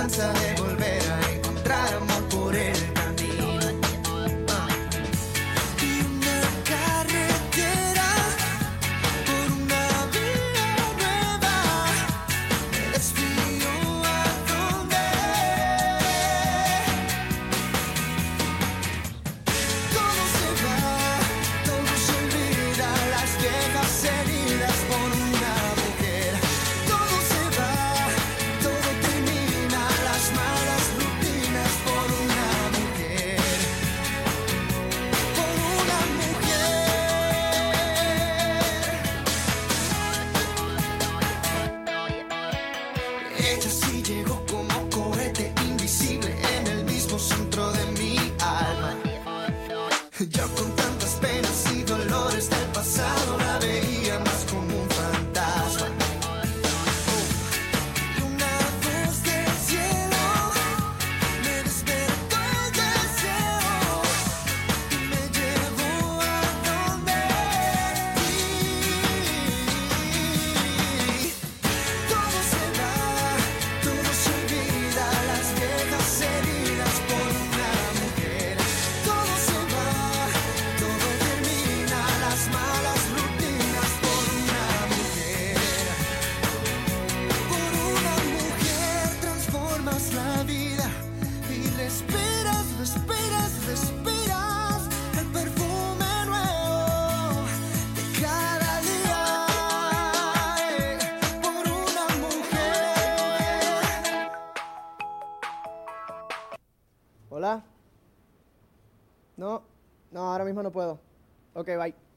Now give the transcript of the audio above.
I'm sorry. No, no, ahora mismo no puedo. Ok, bye.